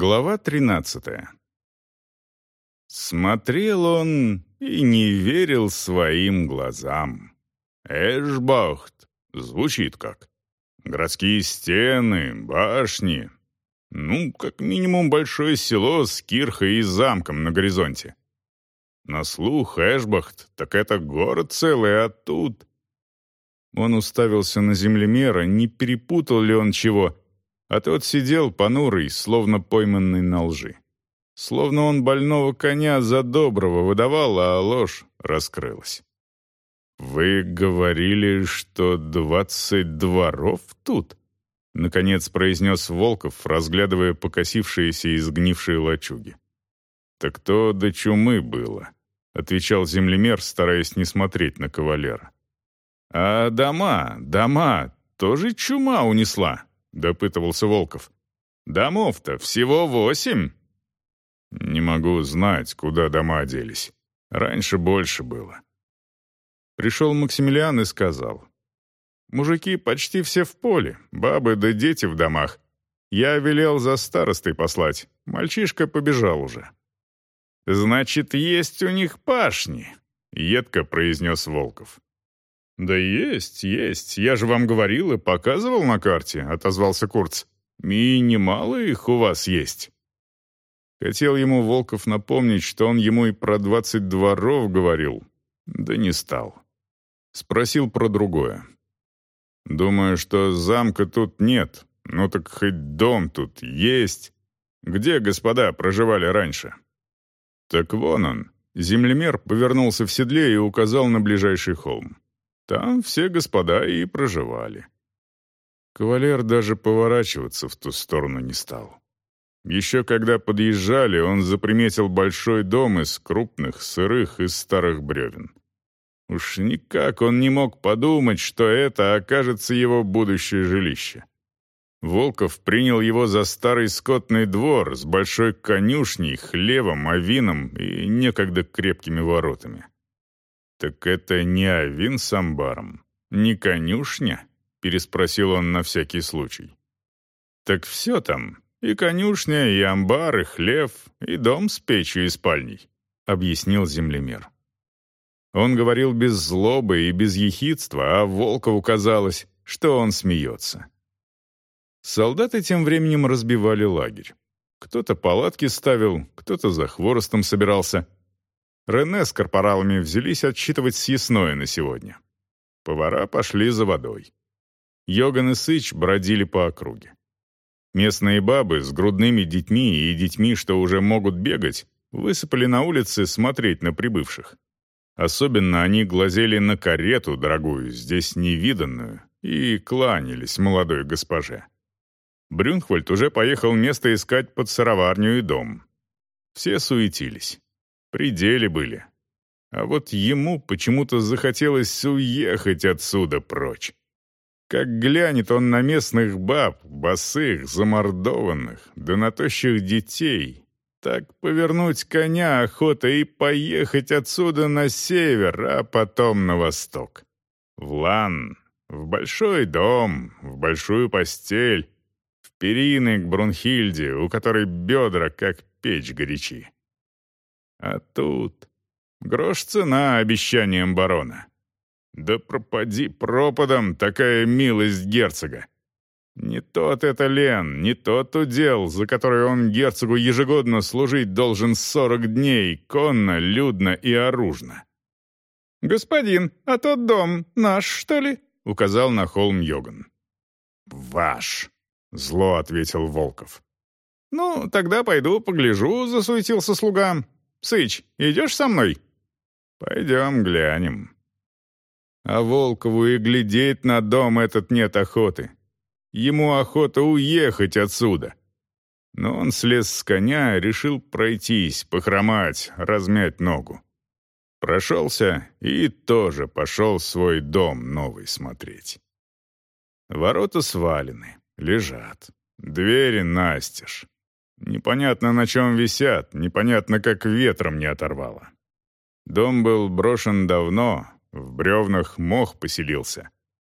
Глава тринадцатая. Смотрел он и не верил своим глазам. Эшбахт звучит как. Городские стены, башни. Ну, как минимум большое село с кирхой и замком на горизонте. На слух Эшбахт, так это город целый, а тут... Он уставился на землемера, не перепутал ли он чего, а тот сидел понурый, словно пойманный на лжи. Словно он больного коня за доброго выдавал, а ложь раскрылась. «Вы говорили, что двадцать дворов тут?» Наконец произнес Волков, разглядывая покосившиеся и сгнившие лачуги. «Так то до чумы было», — отвечал землемер, стараясь не смотреть на кавалера. «А дома, дома, тоже чума унесла», — допытывался Волков. «Домов-то всего восемь». «Не могу знать, куда дома делись. Раньше больше было». Пришел Максимилиан и сказал. «Мужики почти все в поле, бабы да дети в домах. Я велел за старостой послать. Мальчишка побежал уже». «Значит, есть у них пашни», — едко произнес Волков. «Да есть, есть. Я же вам говорил и показывал на карте», — отозвался Курц. «И немало их у вас есть». Хотел ему Волков напомнить, что он ему и про двадцать дворов говорил, да не стал. Спросил про другое. «Думаю, что замка тут нет, ну так хоть дом тут есть. Где господа проживали раньше?» «Так вон он». Землемер повернулся в седле и указал на ближайший холм. Там все господа и проживали. Кавалер даже поворачиваться в ту сторону не стал. Еще когда подъезжали, он заприметил большой дом из крупных, сырых и старых бревен. Уж никак он не мог подумать, что это окажется его будущее жилище. Волков принял его за старый скотный двор с большой конюшней, хлевом, авином и некогда крепкими воротами. «Так это не авин с амбаром, не конюшня?» — переспросил он на всякий случай. «Так все там, и конюшня, и амбар, и хлев, и дом с печью и спальней», — объяснил землемер. Он говорил без злобы и без ехидства, а Волкову казалось, что он смеется. Солдаты тем временем разбивали лагерь. Кто-то палатки ставил, кто-то за хворостом собирался — Рене с корпоралами взялись отсчитывать съестное на сегодня. Повара пошли за водой. Йоган и Сыч бродили по округе. Местные бабы с грудными детьми и детьми, что уже могут бегать, высыпали на улицы смотреть на прибывших. Особенно они глазели на карету дорогую, здесь невиданную, и кланялись молодой госпоже. Брюнхвальд уже поехал место искать под сыроварню и дом. Все суетились пределе были. А вот ему почему-то захотелось уехать отсюда прочь. Как глянет он на местных баб, босых, замордованных, да на тощих детей, так повернуть коня охота и поехать отсюда на север, а потом на восток. В Лан, в большой дом, в большую постель, в перины к Брунхильде, у которой бедра как печь горячи. А тут грош цена обещаниям барона. Да пропади пропадом такая милость герцога. Не тот это Лен, не тот удел, за который он герцогу ежегодно служить должен сорок дней, конно, людно и оружно. «Господин, а тот дом наш, что ли?» — указал на холм Йоган. «Ваш», — зло ответил Волков. «Ну, тогда пойду погляжу», — засуетился слуга. Сыч, идешь со мной?» «Пойдем глянем». А Волкову и глядеть на дом этот нет охоты. Ему охота уехать отсюда. Но он слез с коня, решил пройтись, похромать, размять ногу. Прошелся и тоже пошел свой дом новый смотреть. Ворота свалены, лежат. Двери настежь. Непонятно, на чем висят, непонятно, как ветром не оторвало. Дом был брошен давно, в бревнах мох поселился.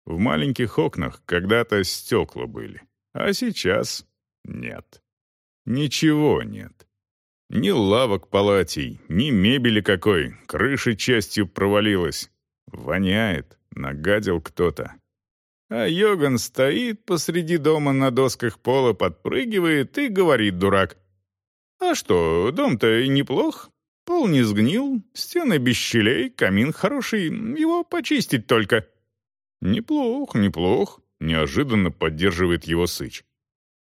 В маленьких окнах когда-то стекла были, а сейчас нет. Ничего нет. Ни лавок палатей, ни мебели какой, крыша частью провалилась. Воняет, нагадил кто-то. А Йоган стоит посреди дома на досках пола, подпрыгивает и говорит дурак. «А что, дом-то неплох, пол не сгнил, стены без щелей, камин хороший, его почистить только». «Неплох, неплох», — неожиданно поддерживает его Сыч.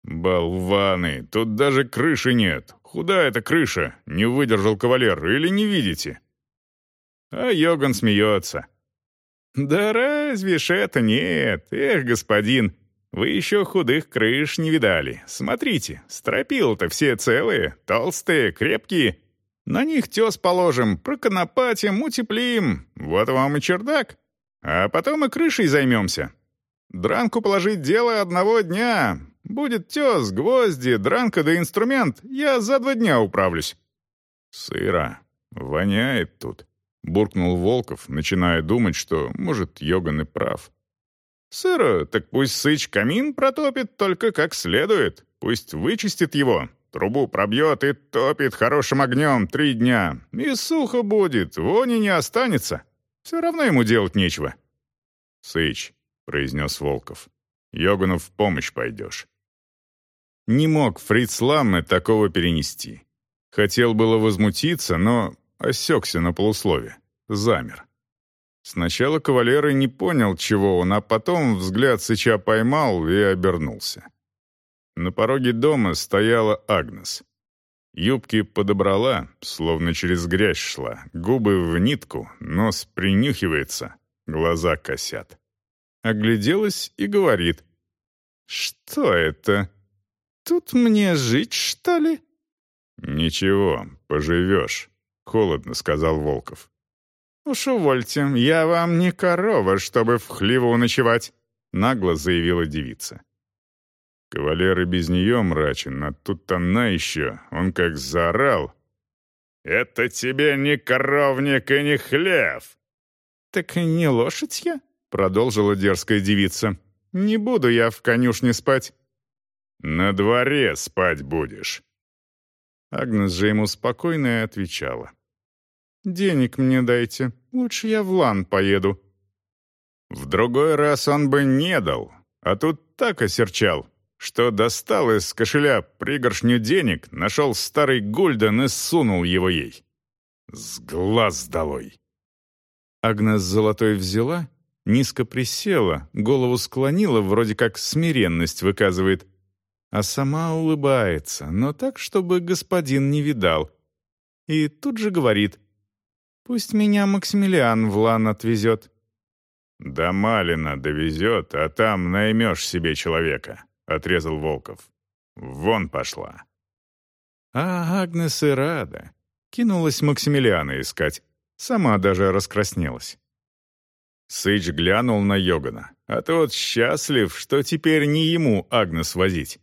«Болваны, тут даже крыши нет. Худая эта крыша, не выдержал кавалер, или не видите?» А Йоган смеется. «Да разве ж это нет? Эх, господин, вы еще худых крыш не видали. Смотрите, стропила-то все целые, толстые, крепкие. На них тес положим, проконопатим, утеплим. Вот вам и чердак. А потом и крышей займемся. Дранку положить дело одного дня. Будет тес, гвозди, дранка да инструмент. Я за два дня управлюсь». «Сыро. Воняет тут», — буркнул Волков, начиная думать, что, может, Йоган и прав. «Сыро, так пусть Сыч камин протопит только как следует. Пусть вычистит его, трубу пробьет и топит хорошим огнем три дня. И сухо будет, вони не останется. Все равно ему делать нечего». «Сыч», — произнес Волков, — «Йогану в помощь пойдешь». Не мог Фриц Ламме такого перенести. Хотел было возмутиться, но осекся на полуслове, замер. Сначала кавалер и не понял, чего он, а потом взгляд Сыча поймал и обернулся. На пороге дома стояла Агнес. Юбки подобрала, словно через грязь шла, губы в нитку, нос принюхивается, глаза косят. Огляделась и говорит. «Что это? Тут мне жить, что ли?» «Ничего, поживешь», — холодно сказал Волков. «Уж увольте, я вам не корова, чтобы в хлеву ночевать», — нагло заявила девица. Кавалер и без нее мрачен, а тут она еще, он как заорал. «Это тебе не коровник и не хлев!» «Так и не лошадь я?» — продолжила дерзкая девица. «Не буду я в конюшне спать». «На дворе спать будешь». Агнес же ему спокойно и отвечала. «Денег мне дайте, лучше я в лан поеду». В другой раз он бы не дал, а тут так осерчал, что достал из кошеля пригоршню денег, нашел старый гульден и сунул его ей. С глаз долой. Агнес золотой взяла, низко присела, голову склонила, вроде как смиренность выказывает, а сама улыбается, но так, чтобы господин не видал. И тут же говорит, Пусть меня Максимилиан в лан отвезет». «До Малина довезет, а там наймешь себе человека», — отрезал Волков. «Вон пошла». А Агнес и рада. Кинулась Максимилиана искать. Сама даже раскраснелась. Сыч глянул на Йогана, а тот счастлив, что теперь не ему Агнес возить.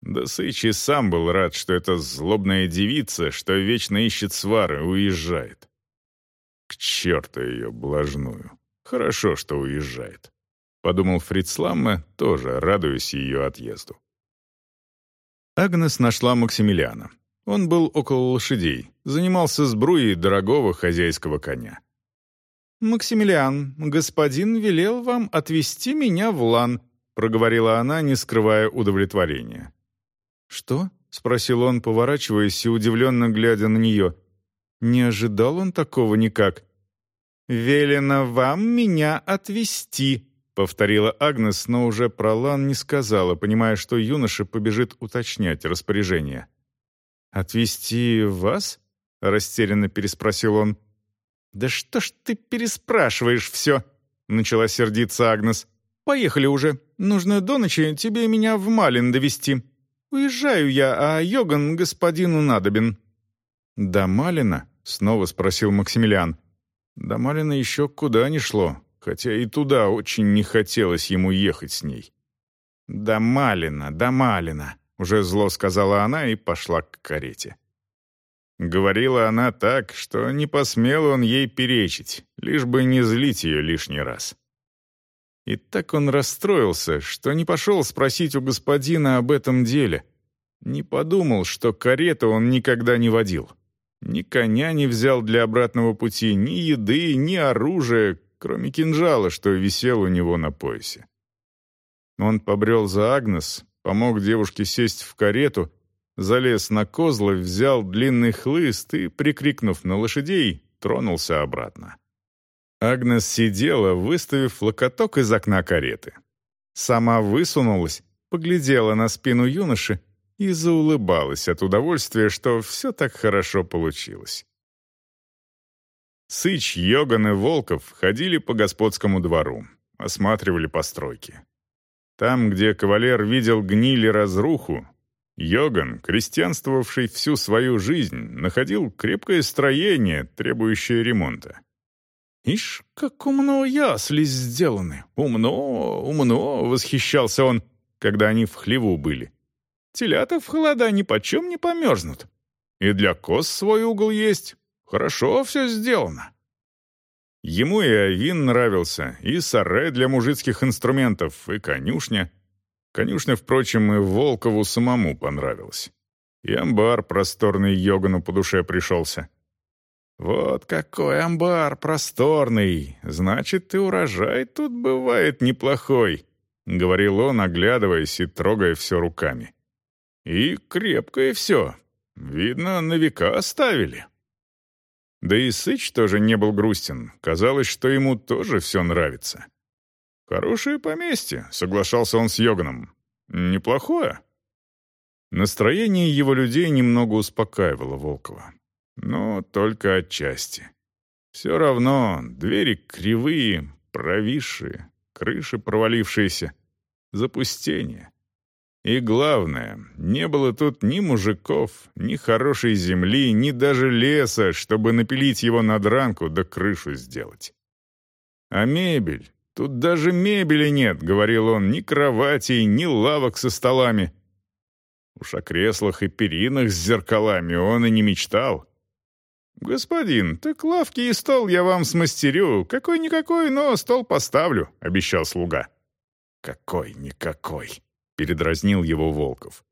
Да Сыч и сам был рад, что эта злобная девица, что вечно ищет свары, уезжает. К черту ее блажную. Хорошо, что уезжает. Подумал Фриц Ламме, тоже радуясь ее отъезду. Агнес нашла Максимилиана. Он был около лошадей, занимался сбруей дорогого хозяйского коня. «Максимилиан, господин велел вам отвезти меня в лан», проговорила она, не скрывая удовлетворения. «Что?» — спросил он, поворачиваясь и удивленно глядя на нее. Не ожидал он такого никак. «Велено вам меня отвезти», — повторила Агнес, но уже про Лан не сказала, понимая, что юноша побежит уточнять распоряжение. «Отвезти вас?» — растерянно переспросил он. «Да что ж ты переспрашиваешь все?» — начала сердиться Агнес. «Поехали уже. Нужно до ночи тебе меня в Малин довести. Уезжаю я, а Йоган господину надобен». «До Малина?» Снова спросил Максимилиан. До Малина еще куда ни шло, хотя и туда очень не хотелось ему ехать с ней. «До Малина, до Малина», — уже зло сказала она и пошла к карете. Говорила она так, что не посмел он ей перечить, лишь бы не злить ее лишний раз. И так он расстроился, что не пошел спросить у господина об этом деле. Не подумал, что карету он никогда не водил. Ни коня не взял для обратного пути, ни еды, ни оружия, кроме кинжала, что висел у него на поясе. Он побрел за Агнес, помог девушке сесть в карету, залез на козлы, взял длинный хлыст и, прикрикнув на лошадей, тронулся обратно. Агнес сидела, выставив локоток из окна кареты. Сама высунулась, поглядела на спину юноши и заулыбалась от удовольствия, что все так хорошо получилось. Сыч, Йоган и Волков ходили по господскому двору, осматривали постройки. Там, где кавалер видел гниль и разруху, Йоган, крестьянствовавший всю свою жизнь, находил крепкое строение, требующее ремонта. «Ишь, как умно ясли сделаны! Умно, умно!» — восхищался он, когда они в хлеву были. «Телята в холода ни почем не померзнут. И для коз свой угол есть. Хорошо все сделано». Ему и Авин нравился, и сарай для мужицких инструментов, и конюшня. Конюшня, впрочем, и Волкову самому понравилась. И амбар просторный Йогану по душе пришелся. «Вот какой амбар просторный! Значит, и урожай тут бывает неплохой», — говорил он, оглядываясь и трогая все руками. «И крепкое все. Видно, на века оставили». Да и Сыч тоже не был грустен. Казалось, что ему тоже все нравится. «Хорошее поместье», — соглашался он с Йоганом. «Неплохое». Настроение его людей немного успокаивало Волкова. Но только отчасти. Все равно двери кривые, провисшие, крыши провалившиеся, запустение. И главное, не было тут ни мужиков, ни хорошей земли, ни даже леса, чтобы напилить его на дранку да крышу сделать. А мебель? Тут даже мебели нет, говорил он, ни кроватей, ни лавок со столами. Уж о креслах и перинах с зеркалами он и не мечтал. «Господин, так лавки и стол я вам смастерю. Какой-никакой, но стол поставлю», — обещал слуга. «Какой-никакой», — передразнил его Волков.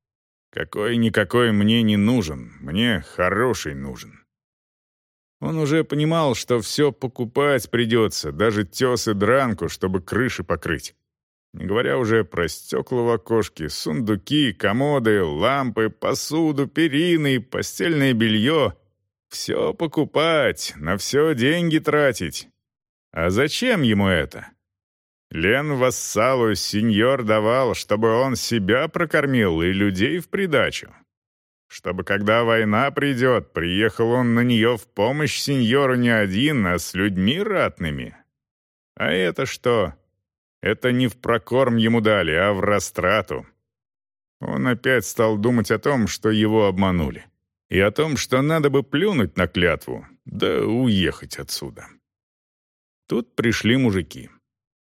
«Какой-никакой мне не нужен, мне хороший нужен». Он уже понимал, что все покупать придется, даже тес и дранку, чтобы крыши покрыть. Не говоря уже про стекла в окошке, сундуки, комоды, лампы, посуду, перины, постельное белье. Все покупать, на все деньги тратить. А зачем ему это? Лен вассалу сеньор давал, чтобы он себя прокормил и людей в придачу. Чтобы когда война придет, приехал он на нее в помощь сеньору не один, а с людьми ратными. А это что? Это не в прокорм ему дали, а в растрату. Он опять стал думать о том, что его обманули. И о том, что надо бы плюнуть на клятву, да уехать отсюда. Тут пришли мужики.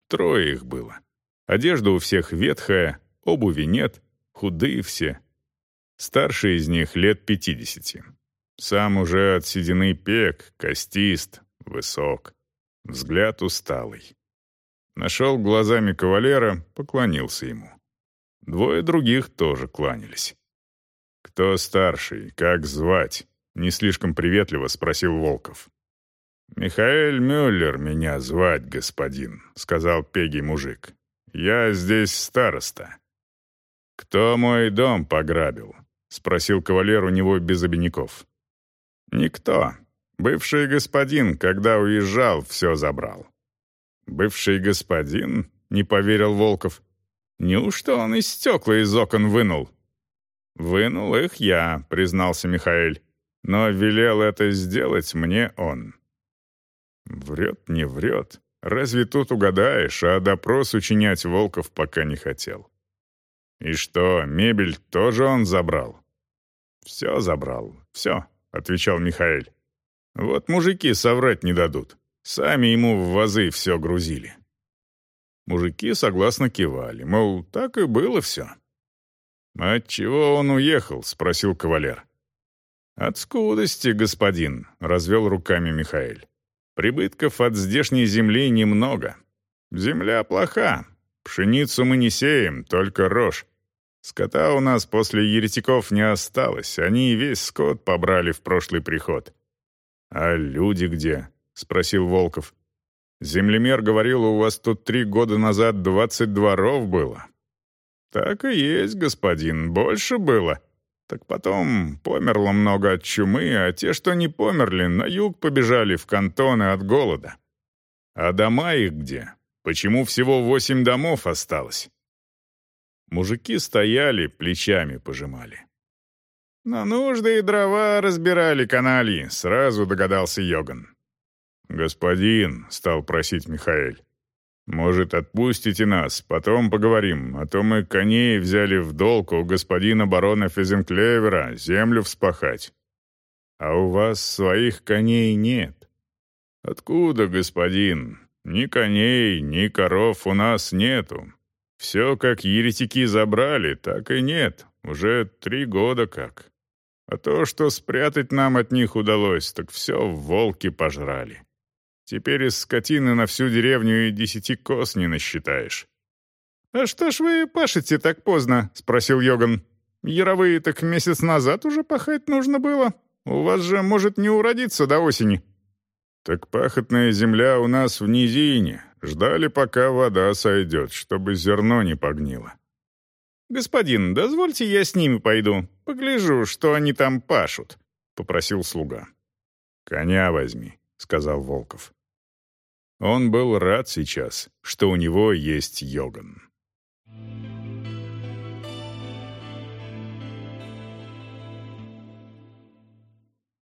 Трое их было. Одежда у всех ветхая, обуви нет, худые все. Старший из них лет пятидесяти. Сам уже от седины пек, костист, высок. Взгляд усталый. Нашел глазами кавалера, поклонился ему. Двое других тоже кланялись. «Кто старший? Как звать?» — не слишком приветливо спросил Волков. «Михаэль Мюллер меня звать, господин», — сказал пегий мужик. «Я здесь староста». «Кто мой дом пограбил?» — спросил кавалер у него без обиняков. «Никто. Бывший господин, когда уезжал, все забрал». «Бывший господин?» — не поверил Волков. «Неужто он из стекла из окон вынул?» «Вынул их я», — признался Михаэль. «Но велел это сделать мне он». Врет, не врет. Разве тут угадаешь, а допрос учинять Волков пока не хотел. И что, мебель тоже он забрал? Все забрал, все, отвечал Михаил. Вот мужики соврать не дадут. Сами ему в вазы все грузили. Мужики согласно кивали, мол, так и было все. «От чего он уехал?» — спросил кавалер. «От скудости, господин», — развел руками Михаил. Прибытков от здешней земли немного. Земля плоха. Пшеницу мы не сеем, только рожь. Скота у нас после еретиков не осталось, они весь скот побрали в прошлый приход. «А люди где?» — спросил Волков. «Землемер говорил, у вас тут три года назад двадцать дворов было». «Так и есть, господин, больше было. Так потом померло много от чумы, а те, что не померли, на юг побежали в кантоны от голода. А дома их где? Почему всего восемь домов осталось?» Мужики стояли, плечами пожимали. «На нужды и дрова разбирали канальи», — сразу догадался Йоган. «Господин», — стал просить Михаэль, — «может, отпустите нас, потом поговорим, а то мы коней взяли в долг у господина барона Физенклевера землю вспахать. А у вас своих коней нет». «Откуда, господин? Ни коней, ни коров у нас нету. Все, как еретики забрали, так и нет. Уже три года как. А то, что спрятать нам от них удалось, так все волки пожрали. Теперь из скотины на всю деревню и десяти коз не насчитаешь». «А что ж вы пашете так поздно?» — спросил Йоган. «Яровые так месяц назад уже пахать нужно было. У вас же может не уродиться до осени». «Так пахотная земля у нас в низине. Ждали, пока вода сойдет, чтобы зерно не погнило». «Господин, дозвольте я с ними пойду. Погляжу, что они там пашут», — попросил слуга. «Коня возьми», — сказал Волков. Он был рад сейчас, что у него есть Йоган.